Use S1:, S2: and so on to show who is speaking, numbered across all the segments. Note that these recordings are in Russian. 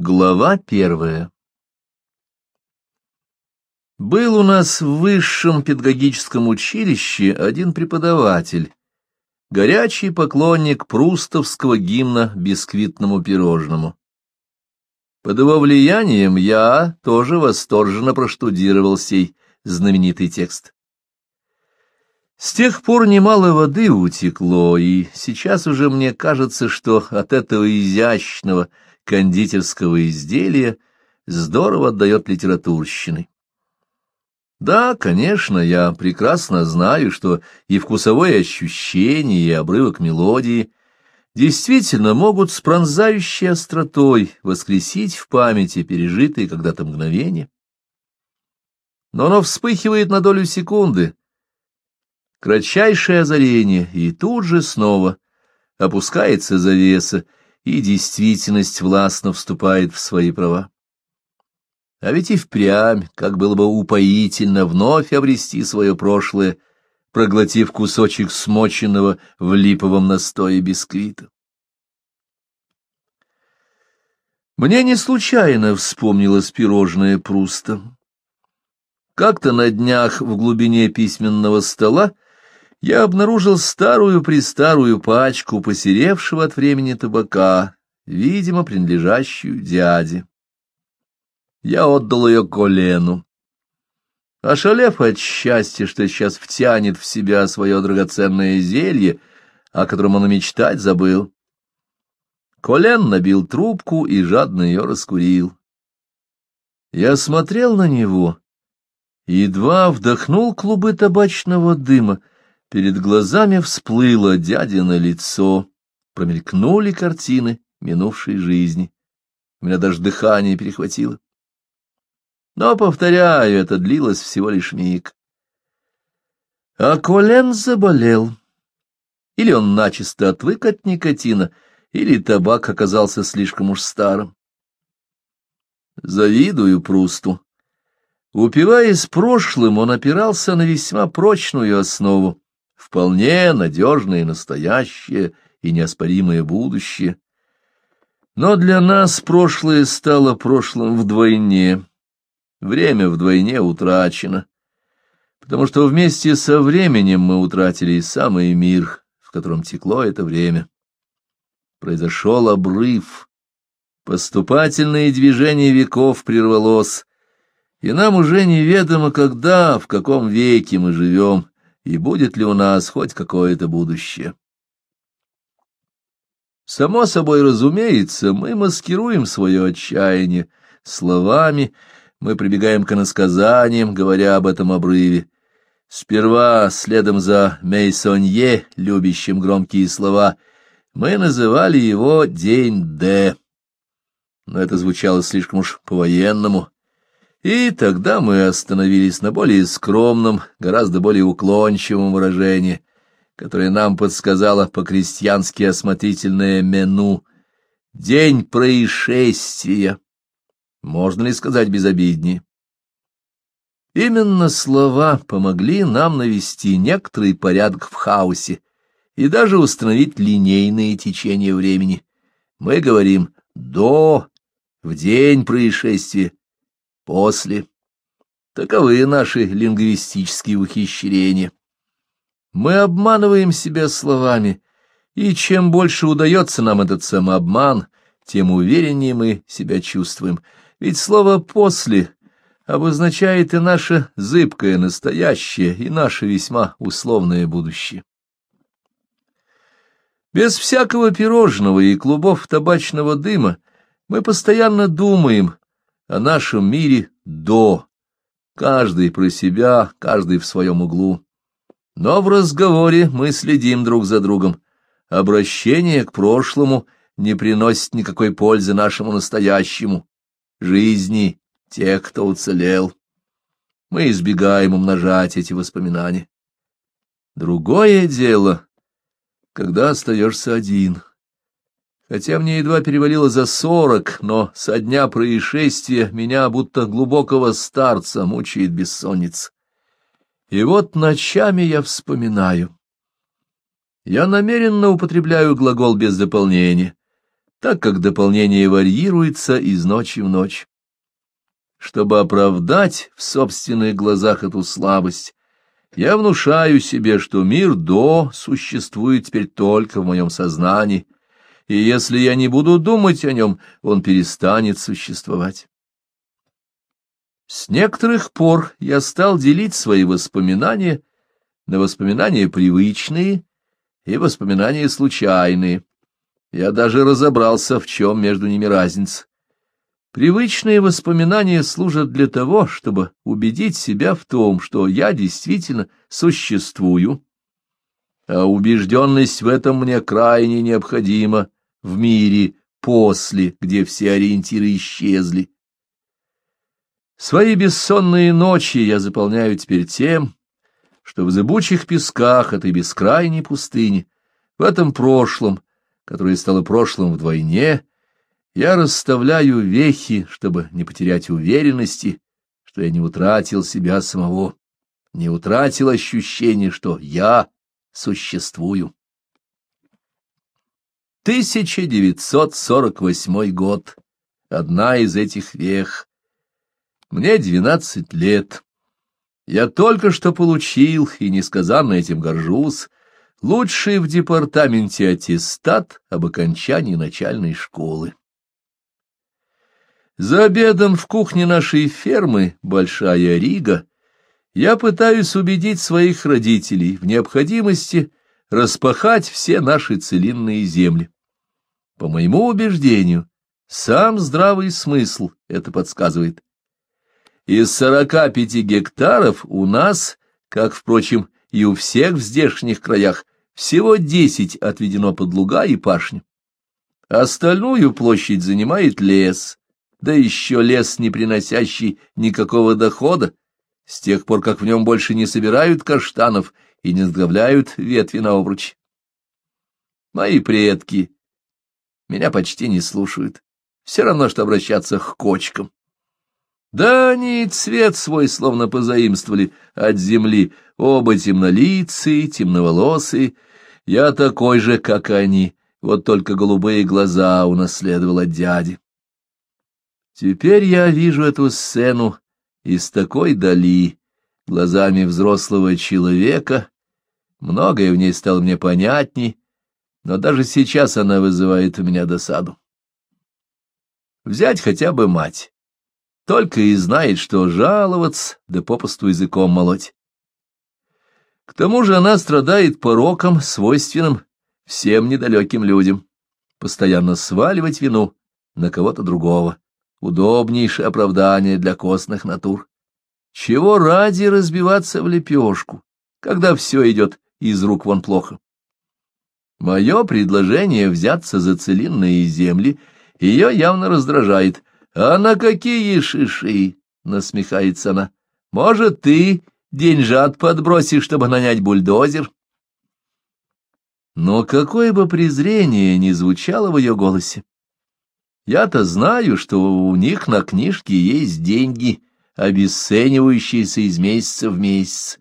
S1: Глава первая Был у нас в высшем педагогическом училище один преподаватель, горячий поклонник прустовского гимна бисквитному пирожному. Под его влиянием я тоже восторженно проштудировал сей знаменитый текст. С тех пор немало воды утекло, и сейчас уже мне кажется, что от этого изящного — кондитерского изделия здорово отдает литературщины. Да, конечно, я прекрасно знаю, что и вкусовое ощущение, и обрывок мелодии действительно могут с пронзающей остротой воскресить в памяти пережитые когда-то мгновения. Но оно вспыхивает на долю секунды. Кратчайшее озарение, и тут же снова опускается завеса, и действительность властно вступает в свои права. А ведь и впрямь, как было бы упоительно вновь обрести свое прошлое, проглотив кусочек смоченного в липовом настое бисквита. Мне не случайно вспомнилось пирожное Пруста. Как-то на днях в глубине письменного стола я обнаружил старую-престарую пачку посеревшего от времени табака, видимо, принадлежащую дяде. Я отдал ее колену. Ошалев от счастья, что сейчас втянет в себя свое драгоценное зелье, о котором он и мечтать забыл, Колен набил трубку и жадно ее раскурил. Я смотрел на него, едва вдохнул клубы табачного дыма — Перед глазами всплыло дядино лицо, промелькнули картины минувшей жизни. У меня даже дыхание перехватило. Но, повторяю, это длилось всего лишь миг. А Колен заболел. Или он начисто отвык от никотина, или табак оказался слишком уж старым. Завидую Прусту. Упиваясь прошлым, он опирался на весьма прочную основу, вполне надежное и настоящее и неоспоримое будущее. Но для нас прошлое стало прошлым вдвойне. Время вдвойне утрачено, потому что вместе со временем мы утратили и самый мир, в котором текло это время. Произошел обрыв, поступательное движение веков прервалось, и нам уже неведомо, когда, в каком веке мы живем, и будет ли у нас хоть какое-то будущее. Само собой разумеется, мы маскируем свое отчаяние словами, мы прибегаем к иносказаниям, говоря об этом обрыве. Сперва, следом за Мейсонье, любящим громкие слова, мы называли его «День Д». Но это звучало слишком уж по-военному, и тогда мы остановились на более скромном, гораздо более уклончивом выражении, которое нам подсказала по-крестьянски осмотрительное мену «День происшествия». Можно ли сказать безобиднее? Именно слова помогли нам навести некоторый порядок в хаосе и даже установить линейные течения времени. Мы говорим «до», «в день происшествия», после. Таковы наши лингвистические ухищрения. Мы обманываем себя словами, и чем больше удается нам этот самообман, тем увереннее мы себя чувствуем. Ведь слово «после» обозначает и наше зыбкое настоящее, и наше весьма условное будущее. Без всякого пирожного и клубов табачного дыма мы постоянно думаем, о нашем мире до, каждый про себя, каждый в своем углу. Но в разговоре мы следим друг за другом. Обращение к прошлому не приносит никакой пользы нашему настоящему, жизни тех, кто уцелел. Мы избегаем умножать эти воспоминания. Другое дело, когда остаешься один — Хотя мне едва перевалило за сорок, но со дня происшествия меня, будто глубокого старца, мучает бессонница. И вот ночами я вспоминаю. Я намеренно употребляю глагол без дополнения, так как дополнение варьируется из ночи в ночь. Чтобы оправдать в собственных глазах эту слабость, я внушаю себе, что мир до существует теперь только в моем сознании — и если я не буду думать о нем, он перестанет существовать. С некоторых пор я стал делить свои воспоминания на воспоминания привычные и воспоминания случайные. Я даже разобрался, в чем между ними разница. Привычные воспоминания служат для того, чтобы убедить себя в том, что я действительно существую, а убежденность в этом мне крайне необходима в мире после, где все ориентиры исчезли. Свои бессонные ночи я заполняю теперь тем, что в зыбучих песках этой бескрайней пустыни, в этом прошлом, которое стало прошлым вдвойне, я расставляю вехи, чтобы не потерять уверенности, что я не утратил себя самого, не утратил ощущение, что я существую. 1948 год. Одна из этих вех. Мне 12 лет. Я только что получил, и несказанно этим горжусь, лучший в департаменте аттестат об окончании начальной школы. За обедом в кухне нашей фермы, Большая Рига, я пытаюсь убедить своих родителей в необходимости распахать все наши целинные земли. По моему убеждению, сам здравый смысл это подсказывает. Из 45 гектаров у нас, как, впрочем, и у всех в здешних краях, всего 10 отведено под луга и пашню. Остальную площадь занимает лес, да еще лес, не приносящий никакого дохода, с тех пор, как в нем больше не собирают каштанов и не сдавляют ветви на обруч. Мои предки меня почти не слушают. Все равно, что обращаться к кочкам. Да они и цвет свой словно позаимствовали от земли, оба темнолицые, темноволосые. Я такой же, как они, вот только голубые глаза унаследовал от дяди. Теперь я вижу эту сцену из такой дали, глазами взрослого человека. Многое в ней стало мне понятней, но даже сейчас она вызывает у меня досаду. Взять хотя бы мать. Только и знает, что жаловаться, да попусту языком молоть. К тому же она страдает пороком, свойственным всем недалеким людям. Постоянно сваливать вину на кого-то другого. Удобнейшее оправдание для костных натур. Чего ради разбиваться в лепешку, когда все идет из рук вон плохо? Мое предложение взяться за целинные земли ее явно раздражает. «А на какие шиши?» — насмехается она. «Может, ты деньжат подбросишь, чтобы нанять бульдозер?» Но какое бы презрение ни звучало в ее голосе, я-то знаю, что у них на книжке есть деньги, обесценивающиеся из месяца в месяц.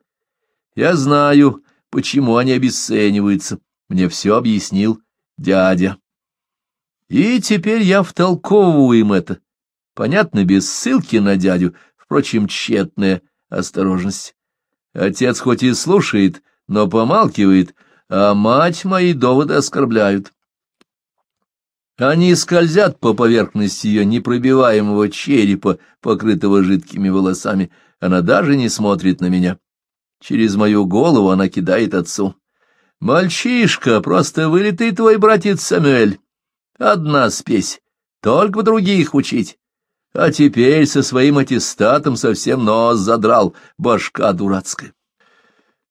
S1: Я знаю, почему они обесцениваются. Мне все объяснил дядя. И теперь я втолковываю им это. Понятно, без ссылки на дядю, впрочем, тщетная осторожность. Отец хоть и слушает, но помалкивает, а мать мои доводы оскорбляют. Они скользят по поверхности ее непробиваемого черепа, покрытого жидкими волосами. Она даже не смотрит на меня. Через мою голову она кидает отцу. Мальчишка, просто вылитый твой братец Самюэль. Одна спесь, только других учить. А теперь со своим аттестатом совсем нос задрал, башка дурацкая.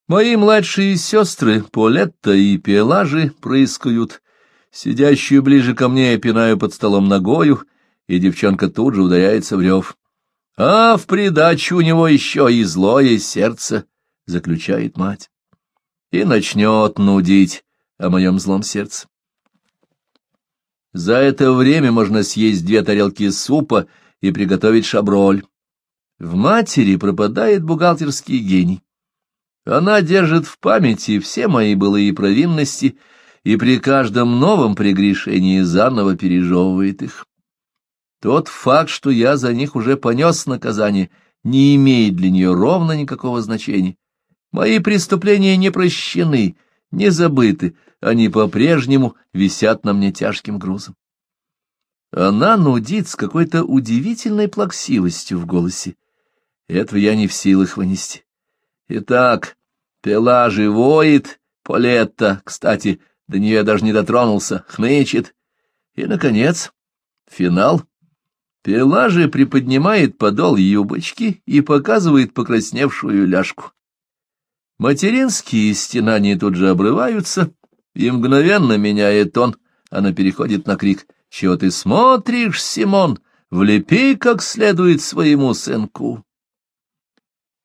S1: Мои младшие сестры, Полетта и Пелажи, прыскают. Сидящую ближе ко мне я пинаю под столом ногою, и девчонка тут же ударяется в рев. А в придачу у него еще и злое сердце, — заключает мать и начнет нудить о моем злом сердце. За это время можно съесть две тарелки супа и приготовить шаброль. В матери пропадает бухгалтерский гений. Она держит в памяти все мои былые провинности и при каждом новом прегрешении заново пережевывает их. Тот факт, что я за них уже понес наказание, не имеет для нее ровно никакого значения. Мои преступления не прощены, не забыты, они по-прежнему висят на мне тяжким грузом. Она нудит с какой-то удивительной плаксивостью в голосе. Этого я не в силах вынести. Итак, пила живоет, Полетта, кстати, до нее я даже не дотронулся, хнычет. И, наконец, финал. Пила же приподнимает подол юбочки и показывает покрасневшую ляжку. Материнские стенания тут же обрываются, и мгновенно меняет тон. Она переходит на крик. «Чего ты смотришь, Симон? Влепи как следует своему сынку!»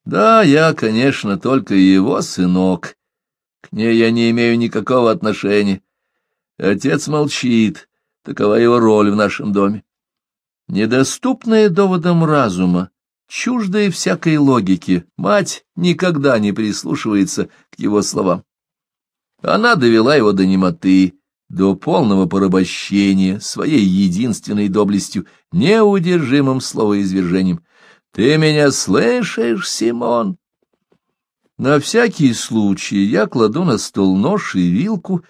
S1: «Да, я, конечно, только его сынок. К ней я не имею никакого отношения. Отец молчит. Такова его роль в нашем доме. Недоступная доводом разума, Чуждая всякой логике, мать никогда не прислушивается к его словам. Она довела его до немоты, до полного порабощения своей единственной доблестью, неудержимым словоизвержением. «Ты меня слышишь, Симон?» На всякий случай я кладу на стол нож и вилку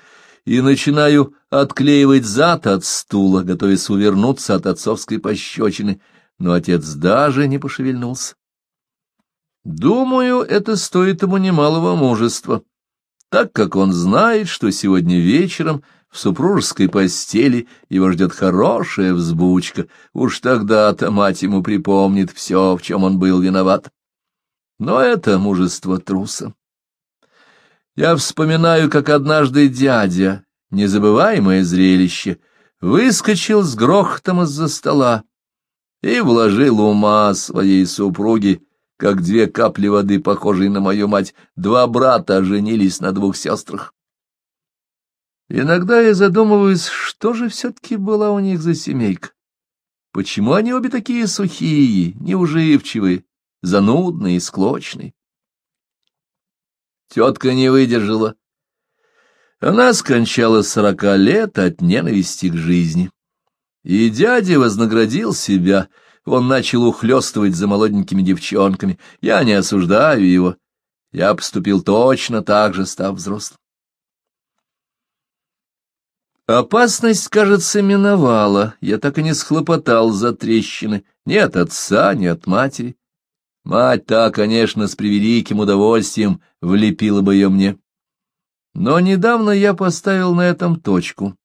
S1: и начинаю отклеивать зад от стула, готовясь увернуться от отцовской пощечины — но отец даже не пошевельнулся. Думаю, это стоит ему немалого мужества, так как он знает, что сегодня вечером в супружеской постели его ждет хорошая взбучка. Уж тогда-то мать ему припомнит все, в чем он был виноват. Но это мужество труса. Я вспоминаю, как однажды дядя, незабываемое зрелище, выскочил с грохотом из-за стола и вложил ума своей супруги, как две капли воды, похожие на мою мать, два брата женились на двух сестрах. Иногда я задумываюсь, что же все-таки была у них за семейка. Почему они обе такие сухие, неуживчивые, занудные склочные? Тетка не выдержала. Она скончалась сорока лет от ненависти к жизни. И дядя вознаградил себя. Он начал ухлёстывать за молоденькими девчонками. Я не осуждаю его. Я поступил точно так же, став взрослым. Опасность, кажется, миновала. Я так и не схлопотал за трещины. Ни от отца, ни от матери. Мать та, конечно, с превеликим удовольствием влепила бы ее мне. Но недавно я поставил на этом точку.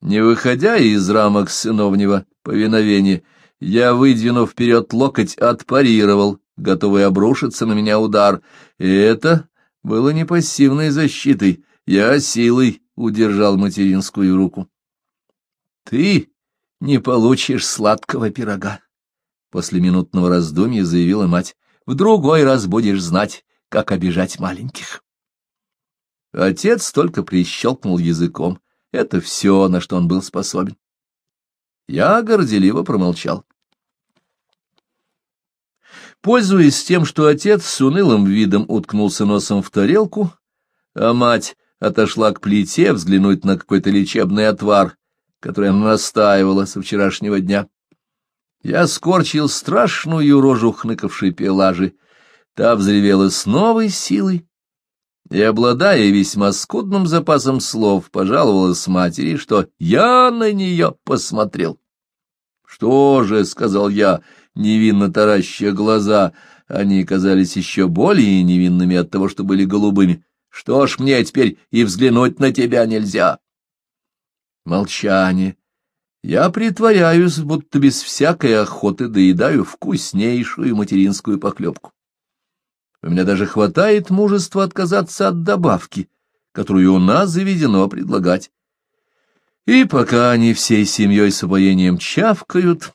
S1: Не выходя из рамок сыновнего повиновения, я, выдвинув вперед локоть, отпарировал, готовый обрушиться на меня удар. И это было не пассивной защитой, я силой удержал материнскую руку. — Ты не получишь сладкого пирога, — после минутного раздумья заявила мать. — В другой раз будешь знать, как обижать маленьких. Отец только прищелкнул языком. Это все, на что он был способен. Я горделиво промолчал. Пользуясь тем, что отец с унылым видом уткнулся носом в тарелку, а мать отошла к плите взглянуть на какой-то лечебный отвар, который она настаивала со вчерашнего дня, я скорчил страшную рожу хныкавшей пелажи. Та взревела с новой силой и, обладая весьма скудным запасом слов, пожаловалась матери, что я на нее посмотрел. «Что же?» — сказал я, невинно тараща глаза. Они казались еще более невинными от того, что были голубыми. «Что ж мне теперь и взглянуть на тебя нельзя?» Молчание. Я притворяюсь, будто без всякой охоты доедаю вкуснейшую материнскую поклепку. У меня даже хватает мужества отказаться от добавки, которую у нас заведено предлагать. И пока они всей семьей с обоением чавкают,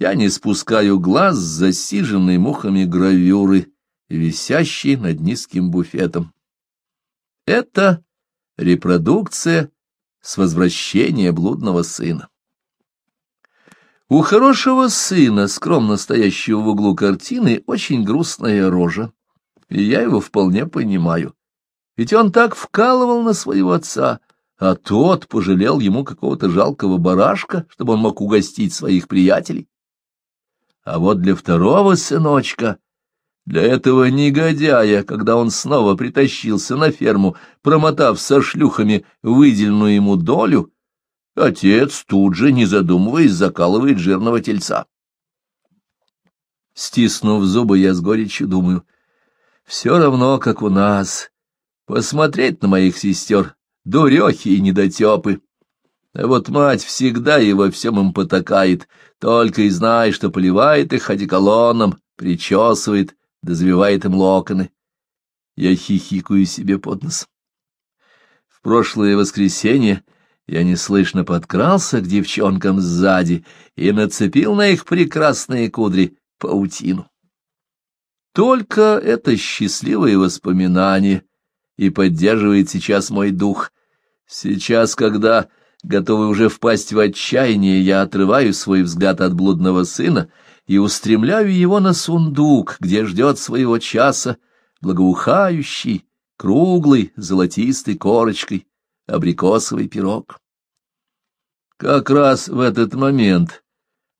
S1: я не спускаю глаз с засиженной мухами гравюры, висящей над низким буфетом. Это репродукция с возвращения блудного сына. У хорошего сына, скромно стоящего в углу картины, очень грустная рожа и я его вполне понимаю. Ведь он так вкалывал на своего отца, а тот пожалел ему какого-то жалкого барашка, чтобы он мог угостить своих приятелей. А вот для второго сыночка, для этого негодяя, когда он снова притащился на ферму, промотав со шлюхами выделенную ему долю, отец тут же, не задумываясь, закалывает жирного тельца. Стиснув зубы, я с горечью думаю — все равно, как у нас. Посмотреть на моих сестер, дурехи и недотепы. А вот мать всегда и во всем им потакает, только и знает, что поливает их одеколоном, причесывает, дозвивает им локоны. Я хихикаю себе под нос. В прошлое воскресенье я неслышно подкрался к девчонкам сзади и нацепил на их прекрасные кудри паутину. Только это счастливое воспоминание и поддерживает сейчас мой дух. Сейчас, когда, готовый уже впасть в отчаяние, я отрываю свой взгляд от блудного сына и устремляю его на сундук, где ждет своего часа, благоухающий, круглый, золотистой корочкой, абрикосовый пирог. Как раз в этот момент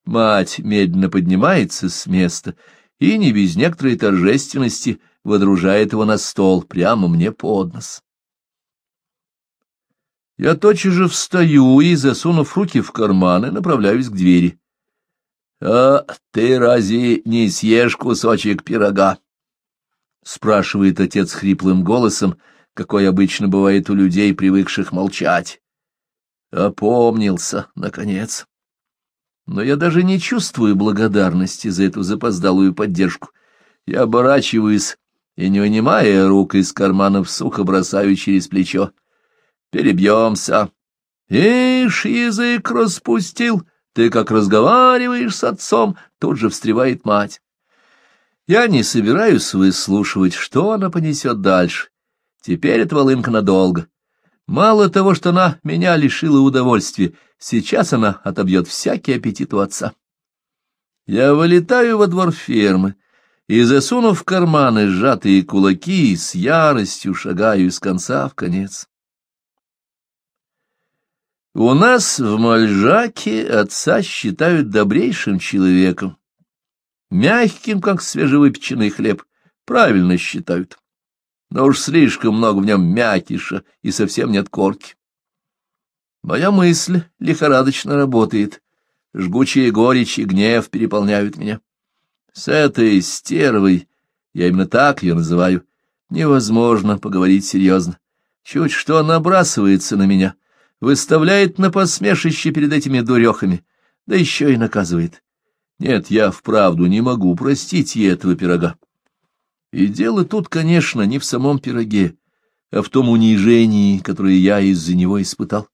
S1: мать медленно поднимается с места — и не без некоторой торжественности водружает его на стол прямо мне под нос. Я тотчас же встаю и, засунув руки в карманы, направляюсь к двери. — А ты разве не съешь кусочек пирога? — спрашивает отец хриплым голосом, какой обычно бывает у людей, привыкших молчать. Опомнился, наконец. Но я даже не чувствую благодарности за эту запоздалую поддержку. Я оборачиваюсь и, не вынимая рук из карманов, сухо бросаю через плечо. Перебьемся. Ишь, язык распустил, ты как разговариваешь с отцом, тут же встревает мать. Я не собираюсь выслушивать, что она понесет дальше. Теперь это волынка надолго. Мало того, что она меня лишила удовольствия, сейчас она отобьет всякий аппетит у отца. Я вылетаю во двор фермы и, засунув в карманы сжатые кулаки, с яростью шагаю из конца в конец. У нас в Мальжаке отца считают добрейшим человеком. Мягким, как свежевыпеченный хлеб, правильно считают но уж слишком много в нем мякиша и совсем нет корки. Моя мысль лихорадочно работает. Жгучие горечь и гнев переполняют меня. С этой стервой, я именно так ее называю, невозможно поговорить серьезно. Чуть что набрасывается на меня, выставляет на посмешище перед этими дурехами, да еще и наказывает. Нет, я вправду не могу простить ей этого пирога. И дело тут, конечно, не в самом пироге, а в том унижении, которое я из-за него испытал.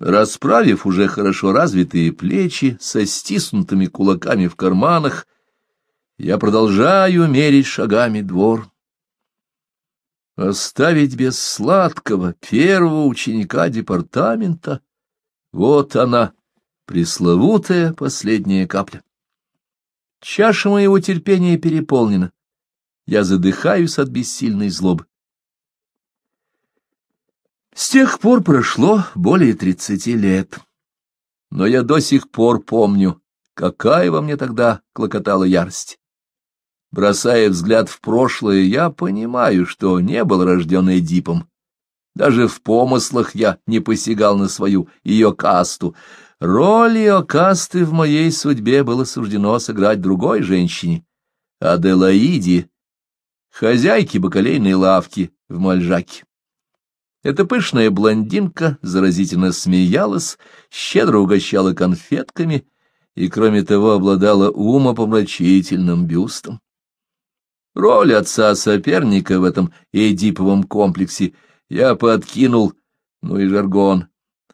S1: Расправив уже хорошо развитые плечи со стиснутыми кулаками в карманах, я продолжаю мерить шагами двор. Оставить без сладкого первого ученика департамента — вот она, пресловутая последняя капля. Чаша моего терпения переполнена. Я задыхаюсь от бессильной злобы. С тех пор прошло более тридцати лет. Но я до сих пор помню, какая во мне тогда клокотала ярость. Бросая взгляд в прошлое, я понимаю, что не был рожден Эдипом. Даже в помыслах я не посягал на свою ее касту. Роль ее касты в моей судьбе было суждено сыграть другой женщине, Аделаиде хозяйки бакалейной лавки в Мальжаке. Эта пышная блондинка заразительно смеялась, щедро угощала конфетками и, кроме того, обладала умопомрачительным бюстом. Роль отца-соперника в этом эдиповом комплексе я подкинул, ну и жаргон,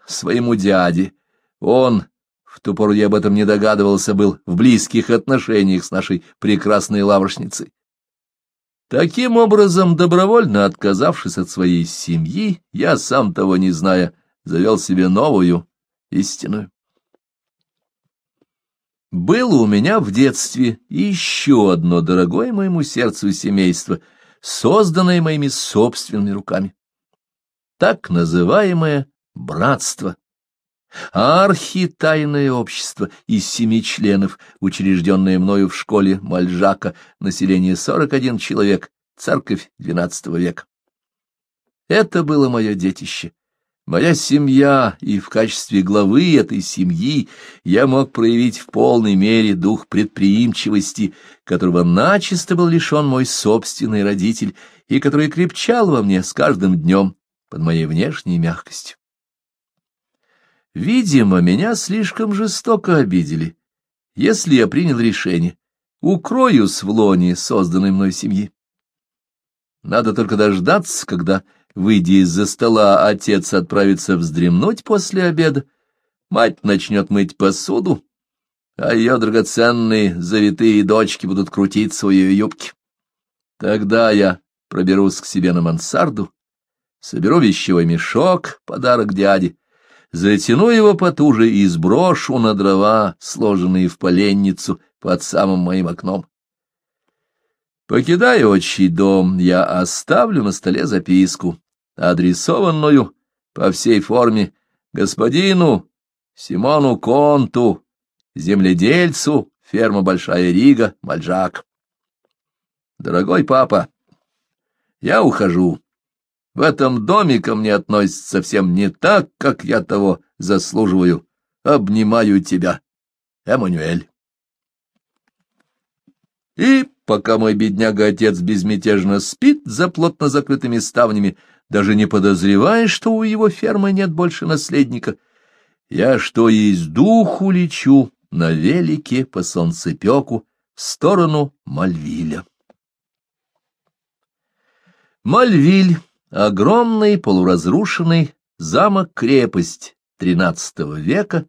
S1: своему дяде. Он, в ту пору я об этом не догадывался, был в близких отношениях с нашей прекрасной лавочницей. Таким образом, добровольно отказавшись от своей семьи, я, сам того не зная, завел себе новую, истинную. Было у меня в детстве еще одно дорогое моему сердцу семейство, созданное моими собственными руками. Так называемое братство Архитайное общество из семи членов, учрежденное мною в школе Мальжака, население 41 человек, церковь XII века. Это было мое детище, моя семья, и в качестве главы этой семьи я мог проявить в полной мере дух предприимчивости, которого начисто был лишен мой собственный родитель и который крепчал во мне с каждым днем под моей внешней мягкостью. Видимо, меня слишком жестоко обидели, если я принял решение. Укроюсь в лоне созданной мной семьи. Надо только дождаться, когда, выйдя из-за стола, отец отправится вздремнуть после обеда, мать начнет мыть посуду, а ее драгоценные завитые дочки будут крутить свои юбки. Тогда я проберусь к себе на мансарду, соберу вещевой мешок, подарок дяде, затяну его потуже и сброшу на дрова, сложенные в поленницу под самым моим окном. Покидая отчий дом, я оставлю на столе записку, адресованную по всей форме господину Симону Конту, земледельцу, ферма Большая Рига, Мальжак. Дорогой папа, я ухожу. В этом доме ко мне относятся совсем не так, как я того заслуживаю. Обнимаю тебя, Эммануэль. И пока мой бедняга-отец безмятежно спит за плотно закрытыми ставнями, даже не подозревая, что у его фермы нет больше наследника, я, что есть духу лечу, на велике по солнцепеку в сторону Мальвиля. Мальвиль Огромный полуразрушенный замок-крепость XIII века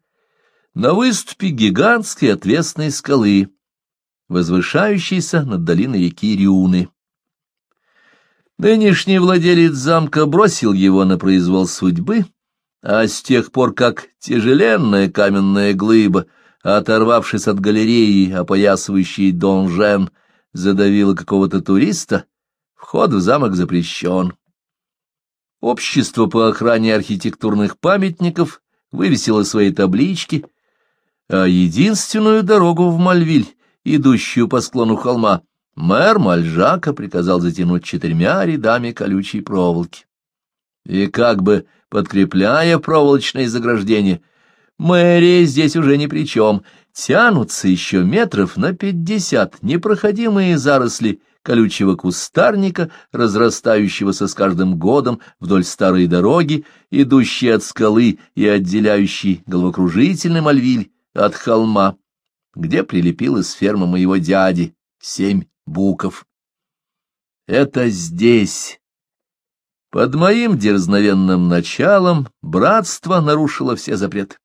S1: на выступе гигантской отвесной скалы, возвышающейся над долиной реки Риуны. Нынешний владелец замка бросил его на произвол судьбы, а с тех пор, как тяжеленная каменная глыба, оторвавшись от галереи, опоясывающей донжен, задавила какого-то туриста, вход в замок запрещен. Общество по охране архитектурных памятников вывесило свои таблички, а единственную дорогу в Мальвиль, идущую по склону холма, мэр Мальжака приказал затянуть четырьмя рядами колючей проволоки. И как бы подкрепляя проволочное заграждение, мэрия здесь уже ни при чем, тянутся еще метров на пятьдесят непроходимые заросли колючего кустарника, разрастающегося с каждым годом вдоль старой дороги, идущей от скалы и отделяющей головокружительный мальвиль от холма, где прилепилась ферма моего дяди, семь буков. Это здесь. Под моим дерзновенным началом братство нарушило все запреты.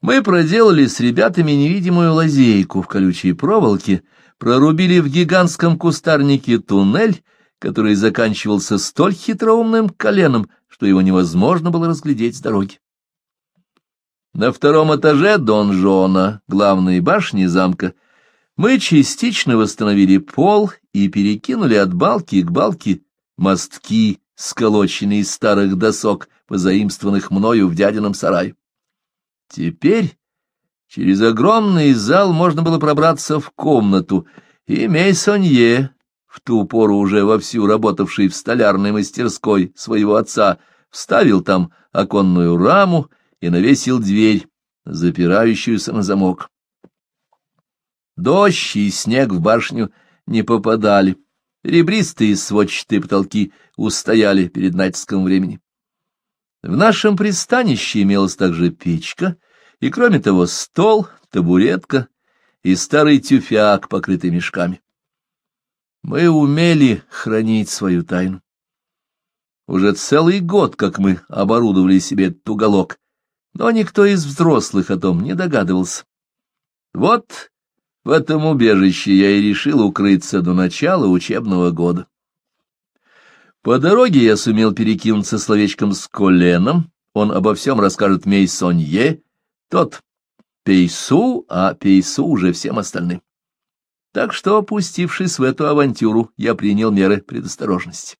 S1: Мы проделали с ребятами невидимую лазейку в колючей проволоке, прорубили в гигантском кустарнике туннель, который заканчивался столь хитроумным коленом, что его невозможно было разглядеть с дороги. На втором этаже Дон Жона, главной башни замка, мы частично восстановили пол и перекинули от балки к балке мостки, сколоченные из старых досок, позаимствованных мною в дядином сарае. Теперь Через огромный зал можно было пробраться в комнату, и Мейсонье, в ту пору уже вовсю работавший в столярной мастерской своего отца, вставил там оконную раму и навесил дверь, запирающуюся на замок. Дождь и снег в башню не попадали, ребристые сводчатые потолки устояли перед натиском времени. В нашем пристанище имелась также печка — и, кроме того, стол, табуретка и старый тюфяк, покрытый мешками. Мы умели хранить свою тайну. Уже целый год, как мы оборудовали себе этот уголок, но никто из взрослых о том не догадывался. Вот в этом убежище я и решил укрыться до начала учебного года. По дороге я сумел перекинуться словечком с коленом, он обо всем расскажет Мейсонье, тот Пейсу, а Пейсу уже всем остальным. Так что, опустившись в эту авантюру, я принял меры предосторожности.